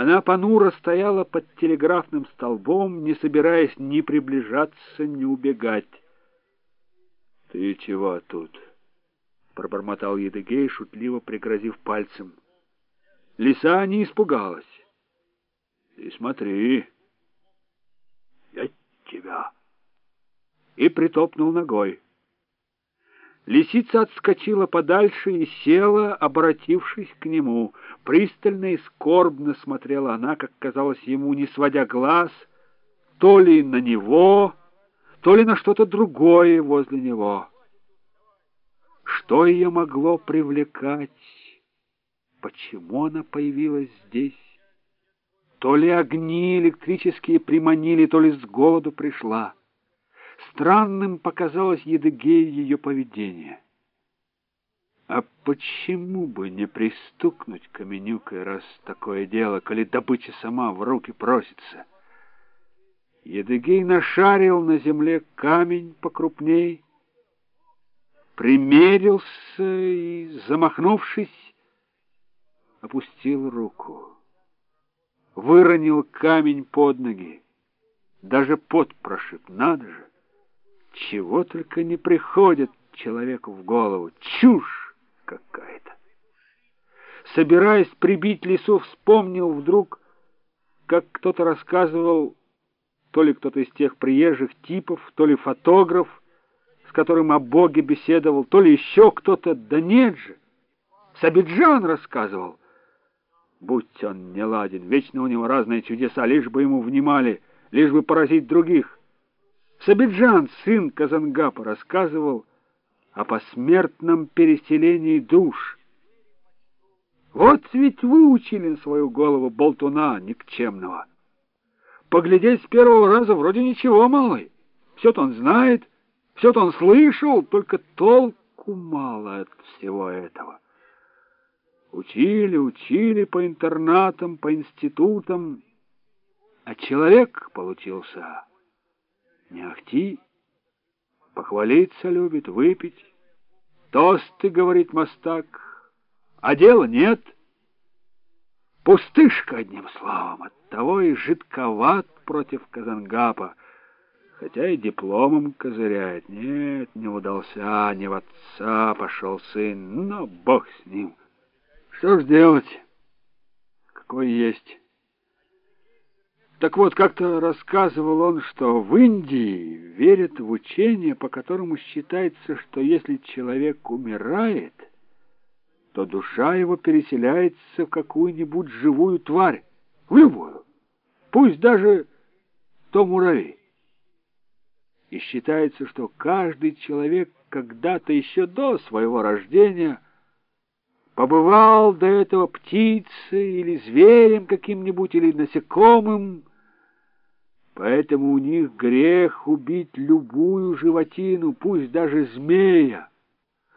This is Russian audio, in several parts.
Она понуро стояла под телеграфным столбом, не собираясь ни приближаться, ни убегать. — Ты чего тут? — пробормотал Едыгей, шутливо пригрозив пальцем. Лиса не испугалась. — И смотри, я тебя. И притопнул ногой. Лисица отскочила подальше и села, обратившись к нему. Пристально и скорбно смотрела она, как казалось ему, не сводя глаз, то ли на него, то ли на что-то другое возле него. Что ее могло привлекать? Почему она появилась здесь? То ли огни электрические приманили, то ли с голоду пришла. Странным показалось Едыгею ее поведение. А почему бы не пристукнуть Каменюкой, раз такое дело, коли добыча сама в руки просится? Едыгей нашарил на земле камень покрупней, примерился и, замахнувшись, опустил руку. Выронил камень под ноги. Даже пот прошиб, надо же. Чего только не приходит человеку в голову. Чушь какая-то. Собираясь прибить лесу, вспомнил вдруг, как кто-то рассказывал, то ли кто-то из тех приезжих типов, то ли фотограф, с которым о Боге беседовал, то ли еще кто-то, да нет же. Сабиджан рассказывал. Будь он неладен, вечно у него разные чудеса, лишь бы ему внимали, лишь бы поразить других. Сабиджан, сын Казангапа, рассказывал о посмертном переселении душ. Вот ведь выучили свою голову болтуна никчемного. Поглядеть с первого раза вроде ничего, малый. Все-то он знает, все-то он слышал, только толку мало от всего этого. Учили, учили по интернатам, по институтам, а человек получился не ахти, похвалиться любит, выпить. Тосты, говорит мастак, а дела нет. Пустышка, одним словом, оттого и жидковат против Казангапа, хотя и дипломом козыряет. Нет, не удался, не в отца пошел сын, но бог с ним. Что ж делать? Какой есть. Так вот, как-то рассказывал он, что в Индии верят в учение, по которому считается, что если человек умирает, то душа его переселяется в какую-нибудь живую тварь, в любую, пусть даже то муравей. И считается, что каждый человек когда-то еще до своего рождения побывал до этого птицей или зверем каким-нибудь, или насекомым, Поэтому у них грех убить любую животину, пусть даже змея.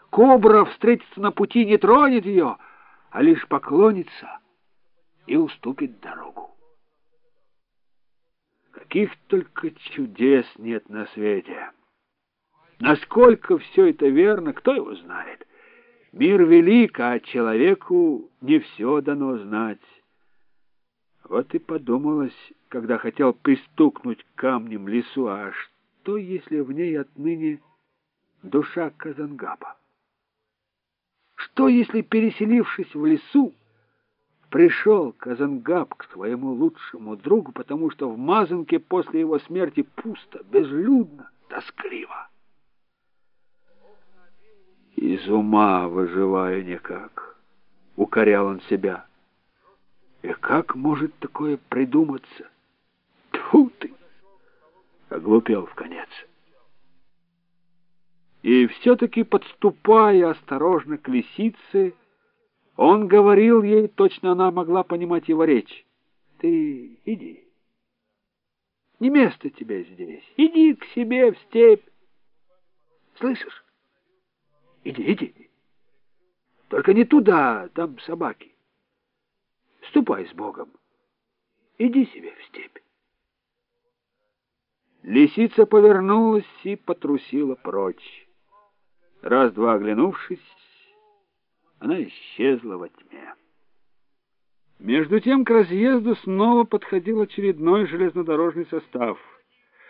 Кобра встретится на пути, не тронет ее, а лишь поклонится и уступит дорогу. Каких только чудес нет на свете. Насколько все это верно, кто его знает? Мир велик, а человеку не все дано знать. Вот и подумалось, когда хотел пристукнуть камнем лесу, а что, если в ней отныне душа Казангапа? Что, если, переселившись в лесу, пришел Казангап к своему лучшему другу, потому что в Мазанке после его смерти пусто, безлюдно, тоскливо? Из ума выживаю никак, укорял он себя. И как может такое придуматься? Тьфу ты! Оглупел в конец. И все-таки, подступая осторожно к лисице, он говорил ей, точно она могла понимать его речь. Ты иди. Не место тебе здесь. Иди к себе в степь. Слышишь? Иди, иди. Только не туда, там собаки. Ступай с Богом. Иди себе в степь. Лисица повернулась и потрусила прочь. Раз-два оглянувшись, она исчезла во тьме. Между тем к разъезду снова подходил очередной железнодорожный состав —